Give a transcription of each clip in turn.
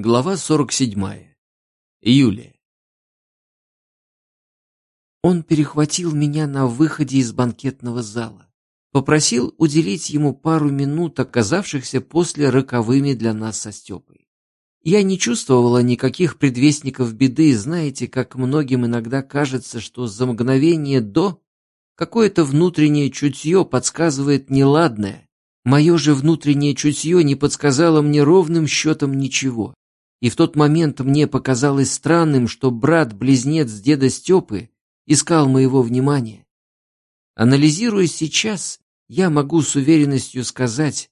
Глава 47. Юлия. Он перехватил меня на выходе из банкетного зала. Попросил уделить ему пару минут, оказавшихся после роковыми для нас со Степой. Я не чувствовала никаких предвестников беды, знаете, как многим иногда кажется, что за мгновение до какое-то внутреннее чутье подсказывает неладное. Мое же внутреннее чутье не подсказало мне ровным счетом ничего. И в тот момент мне показалось странным, что брат-близнец деда Степы искал моего внимания. Анализируя сейчас, я могу с уверенностью сказать,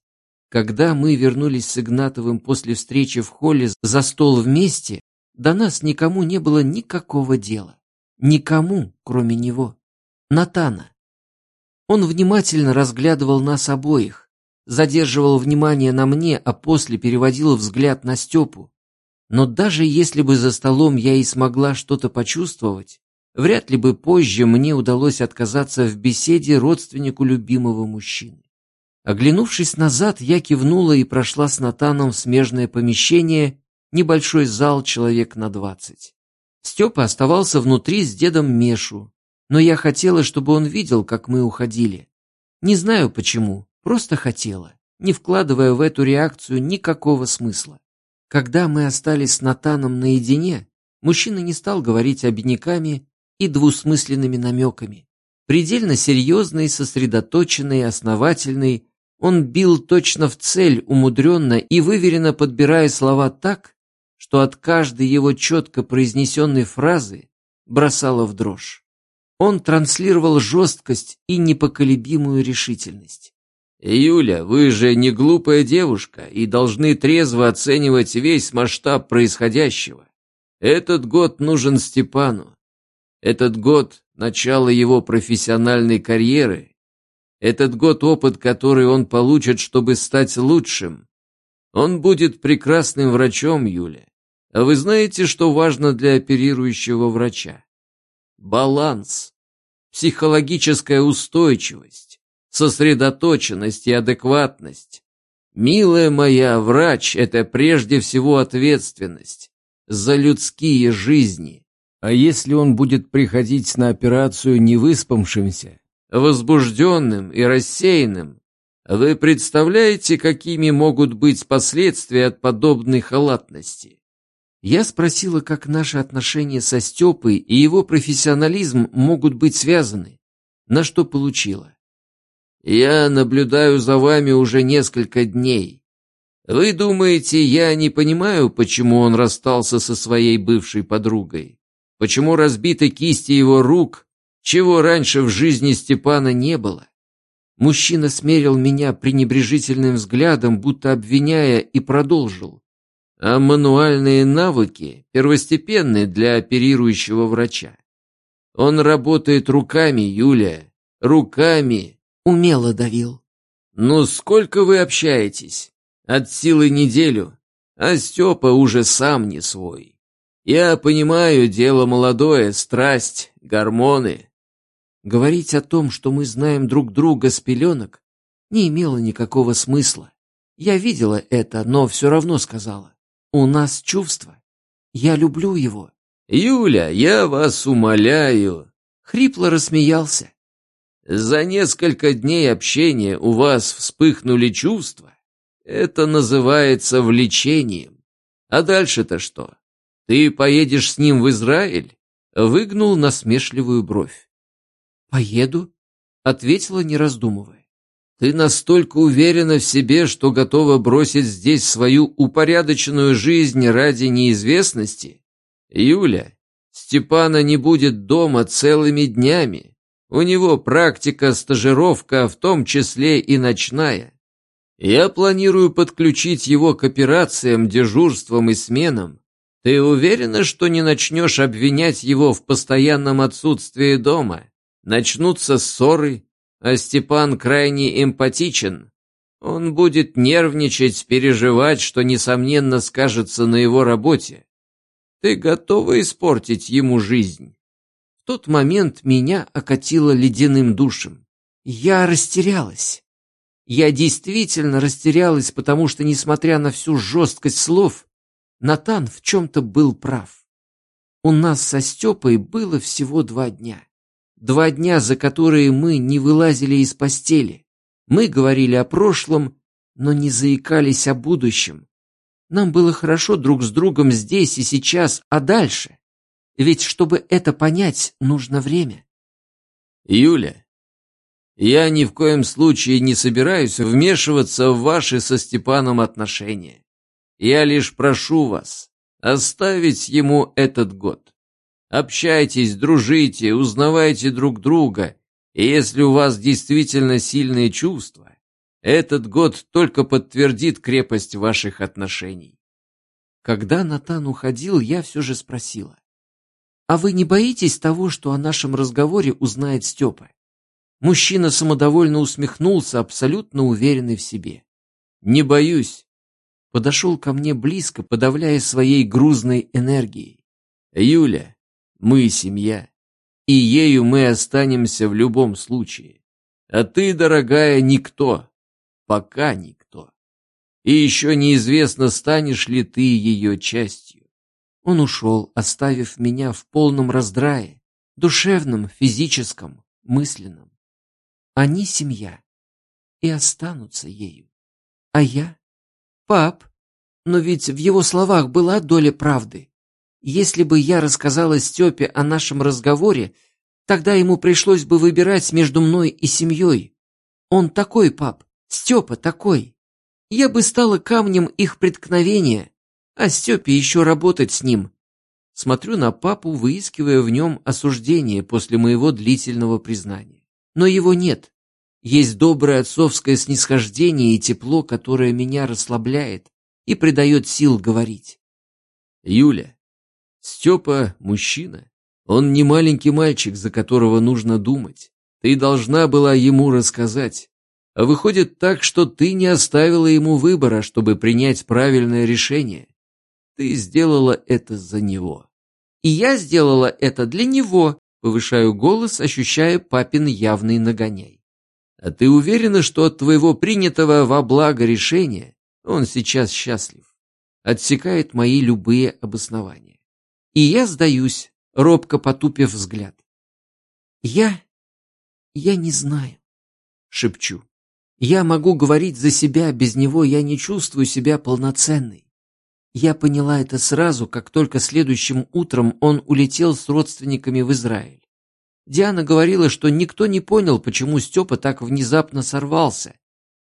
когда мы вернулись с Игнатовым после встречи в холле за стол вместе, до нас никому не было никакого дела. Никому, кроме него. Натана. Он внимательно разглядывал нас обоих, задерживал внимание на мне, а после переводил взгляд на Степу. Но даже если бы за столом я и смогла что-то почувствовать, вряд ли бы позже мне удалось отказаться в беседе родственнику любимого мужчины. Оглянувшись назад, я кивнула и прошла с Натаном в смежное помещение, небольшой зал человек на двадцать. Степа оставался внутри с дедом Мешу, но я хотела, чтобы он видел, как мы уходили. Не знаю почему, просто хотела, не вкладывая в эту реакцию никакого смысла. Когда мы остались с Натаном наедине, мужчина не стал говорить обиняками и двусмысленными намеками. Предельно серьезный, сосредоточенный, основательный, он бил точно в цель, умудренно и выверенно подбирая слова так, что от каждой его четко произнесенной фразы бросало в дрожь. Он транслировал жесткость и непоколебимую решительность. «Юля, вы же не глупая девушка и должны трезво оценивать весь масштаб происходящего. Этот год нужен Степану. Этот год – начало его профессиональной карьеры. Этот год – опыт, который он получит, чтобы стать лучшим. Он будет прекрасным врачом, Юля. А вы знаете, что важно для оперирующего врача? Баланс, психологическая устойчивость сосредоточенность и адекватность. Милая моя, врач – это прежде всего ответственность за людские жизни. А если он будет приходить на операцию невыспавшимся, возбужденным и рассеянным, вы представляете, какими могут быть последствия от подобной халатности? Я спросила, как наши отношения со Степой и его профессионализм могут быть связаны, на что получила. Я наблюдаю за вами уже несколько дней. Вы думаете, я не понимаю, почему он расстался со своей бывшей подругой? Почему разбиты кисти его рук, чего раньше в жизни Степана не было? Мужчина смерил меня пренебрежительным взглядом, будто обвиняя, и продолжил. А мануальные навыки первостепенны для оперирующего врача. Он работает руками, Юлия, руками, умело давил. «Ну сколько вы общаетесь? От силы неделю, а Степа уже сам не свой. Я понимаю, дело молодое, страсть, гормоны». Говорить о том, что мы знаем друг друга с пеленок, не имело никакого смысла. Я видела это, но все равно сказала. У нас чувства. Я люблю его. «Юля, я вас умоляю!» Хрипло рассмеялся. За несколько дней общения у вас вспыхнули чувства. Это называется влечением. А дальше-то что? Ты поедешь с ним в Израиль? Выгнул насмешливую бровь. Поеду, ответила, не раздумывая. Ты настолько уверена в себе, что готова бросить здесь свою упорядоченную жизнь ради неизвестности? Юля, Степана не будет дома целыми днями. У него практика, стажировка, в том числе и ночная. Я планирую подключить его к операциям, дежурствам и сменам. Ты уверена, что не начнешь обвинять его в постоянном отсутствии дома? Начнутся ссоры, а Степан крайне эмпатичен. Он будет нервничать, переживать, что, несомненно, скажется на его работе. Ты готова испортить ему жизнь? Тот момент меня окатило ледяным душем. Я растерялась. Я действительно растерялась, потому что, несмотря на всю жесткость слов, Натан в чем-то был прав. У нас со Степой было всего два дня. Два дня, за которые мы не вылазили из постели. Мы говорили о прошлом, но не заикались о будущем. Нам было хорошо друг с другом здесь и сейчас, а дальше? Ведь чтобы это понять, нужно время. Юля, я ни в коем случае не собираюсь вмешиваться в ваши со Степаном отношения. Я лишь прошу вас оставить ему этот год. Общайтесь, дружите, узнавайте друг друга, и если у вас действительно сильные чувства, этот год только подтвердит крепость ваших отношений. Когда Натан уходил, я все же спросила. «А вы не боитесь того, что о нашем разговоре узнает Степа?» Мужчина самодовольно усмехнулся, абсолютно уверенный в себе. «Не боюсь». Подошел ко мне близко, подавляя своей грузной энергией. «Юля, мы семья, и ею мы останемся в любом случае. А ты, дорогая, никто. Пока никто. И еще неизвестно, станешь ли ты ее частью. Он ушел, оставив меня в полном раздрае, душевном, физическом, мысленном. Они семья и останутся ею. А я? Пап, но ведь в его словах была доля правды. Если бы я рассказала Степе о нашем разговоре, тогда ему пришлось бы выбирать между мной и семьей. Он такой, пап, Степа такой. Я бы стала камнем их преткновения, а Степе еще работать с ним. Смотрю на папу, выискивая в нем осуждение после моего длительного признания. Но его нет. Есть доброе отцовское снисхождение и тепло, которое меня расслабляет и придает сил говорить. Юля, Степа – мужчина. Он не маленький мальчик, за которого нужно думать. Ты должна была ему рассказать. А выходит так, что ты не оставила ему выбора, чтобы принять правильное решение. Ты сделала это за него. И я сделала это для него, повышаю голос, ощущая папин явный нагоняй. А ты уверена, что от твоего принятого во благо решения он сейчас счастлив? Отсекает мои любые обоснования. И я сдаюсь, робко потупив взгляд. Я... я не знаю, шепчу. Я могу говорить за себя, без него я не чувствую себя полноценной. Я поняла это сразу, как только следующим утром он улетел с родственниками в Израиль. Диана говорила, что никто не понял, почему Степа так внезапно сорвался.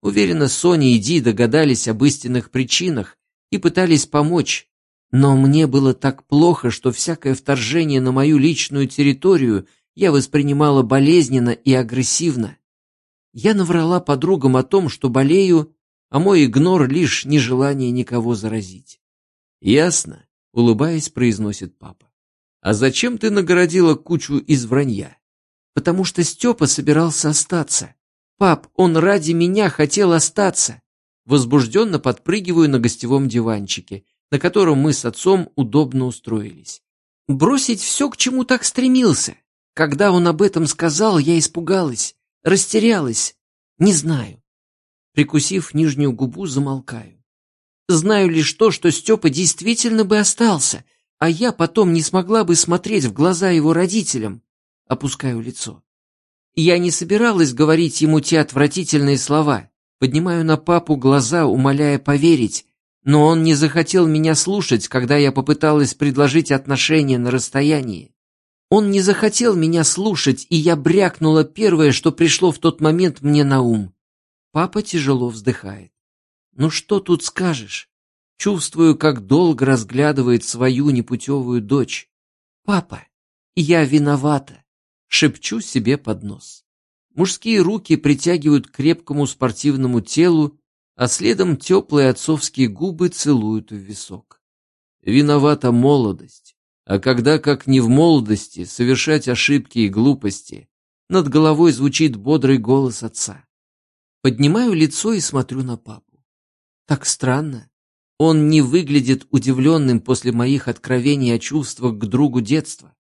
Уверена, Соня и Ди догадались об истинных причинах и пытались помочь. Но мне было так плохо, что всякое вторжение на мою личную территорию я воспринимала болезненно и агрессивно. Я наврала подругам о том, что болею, а мой игнор лишь нежелание никого заразить. «Ясно», — улыбаясь, произносит папа. «А зачем ты нагородила кучу из вранья?» «Потому что Степа собирался остаться. Пап, он ради меня хотел остаться». Возбужденно подпрыгиваю на гостевом диванчике, на котором мы с отцом удобно устроились. Бросить все, к чему так стремился. Когда он об этом сказал, я испугалась. Растерялась. Не знаю. Прикусив нижнюю губу, замолкаю. Знаю лишь то, что Степа действительно бы остался, а я потом не смогла бы смотреть в глаза его родителям. Опускаю лицо. Я не собиралась говорить ему те отвратительные слова. Поднимаю на папу глаза, умоляя поверить, но он не захотел меня слушать, когда я попыталась предложить отношения на расстоянии. Он не захотел меня слушать, и я брякнула первое, что пришло в тот момент мне на ум. Папа тяжело вздыхает. Ну что тут скажешь? Чувствую, как долго разглядывает свою непутевую дочь. Папа, я виновата. Шепчу себе под нос. Мужские руки притягивают к крепкому спортивному телу, а следом теплые отцовские губы целуют в висок. Виновата молодость. А когда, как не в молодости, совершать ошибки и глупости, над головой звучит бодрый голос отца. Поднимаю лицо и смотрю на папу. Так странно. Он не выглядит удивленным после моих откровений о чувствах к другу детства.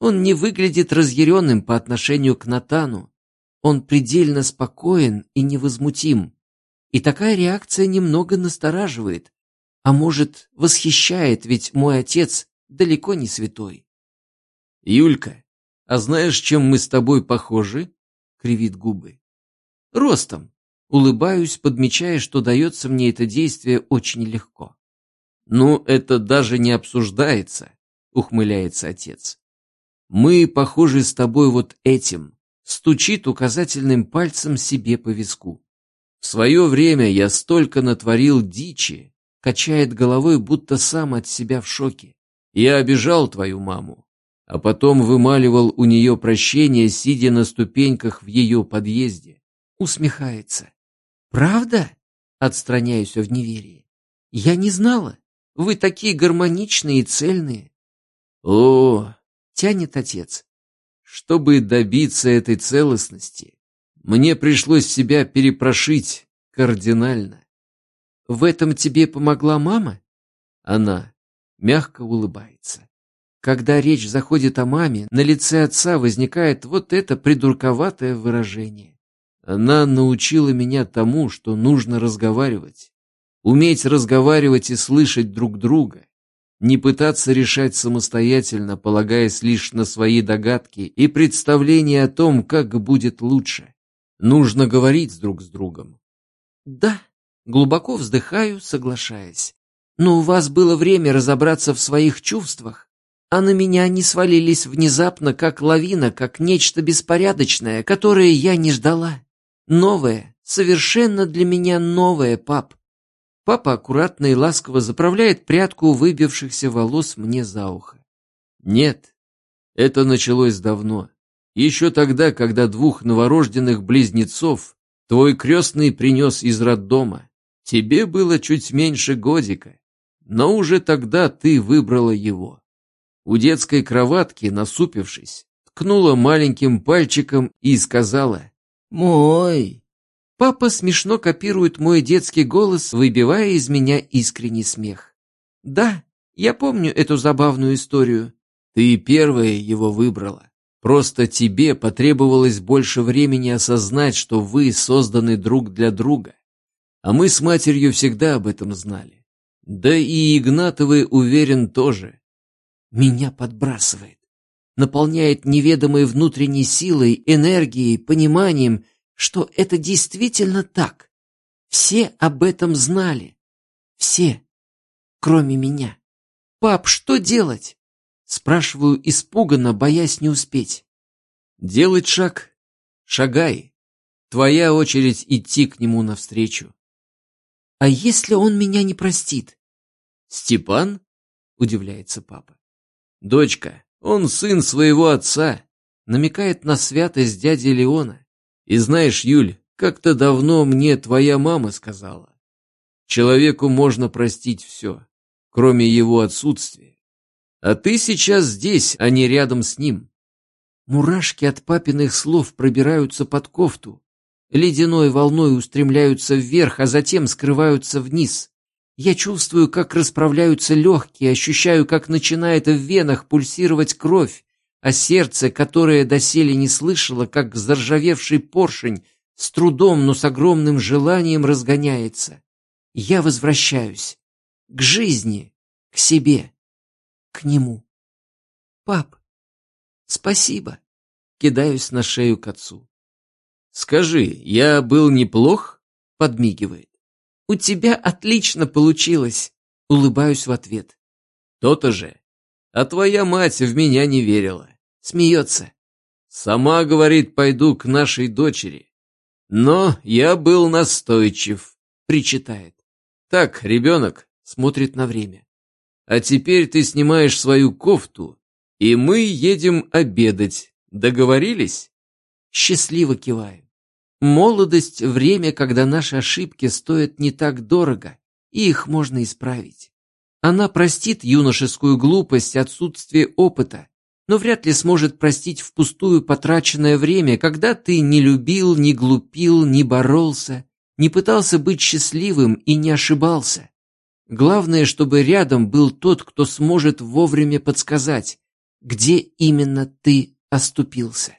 Он не выглядит разъяренным по отношению к Натану. Он предельно спокоен и невозмутим. И такая реакция немного настораживает. А может, восхищает, ведь мой отец далеко не святой. Юлька, а знаешь, чем мы с тобой похожи? Кривит губы. Ростом. Улыбаюсь, подмечая, что дается мне это действие очень легко. «Ну, это даже не обсуждается», — ухмыляется отец. «Мы похожи с тобой вот этим», — стучит указательным пальцем себе по виску. «В свое время я столько натворил дичи», — качает головой, будто сам от себя в шоке. «Я обижал твою маму, а потом вымаливал у нее прощение, сидя на ступеньках в ее подъезде». Усмехается. «Правда?» — отстраняюсь в неверии. «Я не знала. Вы такие гармоничные и цельные». «О!» — тянет отец. «Чтобы добиться этой целостности, мне пришлось себя перепрошить кардинально». «В этом тебе помогла мама?» Она мягко улыбается. Когда речь заходит о маме, на лице отца возникает вот это придурковатое выражение. Она научила меня тому, что нужно разговаривать. Уметь разговаривать и слышать друг друга. Не пытаться решать самостоятельно, полагаясь лишь на свои догадки и представления о том, как будет лучше. Нужно говорить друг с другом. Да, глубоко вздыхаю, соглашаясь. Но у вас было время разобраться в своих чувствах, а на меня они свалились внезапно, как лавина, как нечто беспорядочное, которое я не ждала. Новое, совершенно для меня новое, пап. Папа аккуратно и ласково заправляет прядку выбившихся волос мне за ухо. Нет, это началось давно. Еще тогда, когда двух новорожденных близнецов твой крестный принес из роддома. Тебе было чуть меньше годика, но уже тогда ты выбрала его. У детской кроватки, насупившись, ткнула маленьким пальчиком и сказала «Мой!» Папа смешно копирует мой детский голос, выбивая из меня искренний смех. «Да, я помню эту забавную историю». «Ты первая его выбрала. Просто тебе потребовалось больше времени осознать, что вы созданы друг для друга. А мы с матерью всегда об этом знали. Да и Игнатовы, уверен, тоже». Меня подбрасывает наполняет неведомой внутренней силой, энергией, пониманием, что это действительно так. Все об этом знали. Все, кроме меня. «Пап, что делать?» Спрашиваю испуганно, боясь не успеть. «Делать шаг. Шагай. Твоя очередь идти к нему навстречу». «А если он меня не простит?» «Степан?» — удивляется папа. «Дочка, он сын своего отца, намекает на святость дяди Леона. И знаешь, Юль, как-то давно мне твоя мама сказала. Человеку можно простить все, кроме его отсутствия. А ты сейчас здесь, а не рядом с ним. Мурашки от папиных слов пробираются под кофту, ледяной волной устремляются вверх, а затем скрываются вниз. Я чувствую, как расправляются легкие, ощущаю, как начинает в венах пульсировать кровь, а сердце, которое доселе не слышало, как заржавевший поршень, с трудом, но с огромным желанием разгоняется. Я возвращаюсь. К жизни, к себе, к нему. Пап, спасибо. Кидаюсь на шею к отцу. Скажи, я был неплох? Подмигивает. «У тебя отлично получилось!» Улыбаюсь в ответ. «То-то же! А твоя мать в меня не верила!» Смеется. «Сама, говорит, пойду к нашей дочери. Но я был настойчив!» Причитает. «Так, ребенок!» Смотрит на время. «А теперь ты снимаешь свою кофту, и мы едем обедать. Договорились?» Счастливо киваю. Молодость — время, когда наши ошибки стоят не так дорого, и их можно исправить. Она простит юношескую глупость, отсутствие опыта, но вряд ли сможет простить впустую потраченное время, когда ты не любил, не глупил, не боролся, не пытался быть счастливым и не ошибался. Главное, чтобы рядом был тот, кто сможет вовремя подсказать, где именно ты оступился.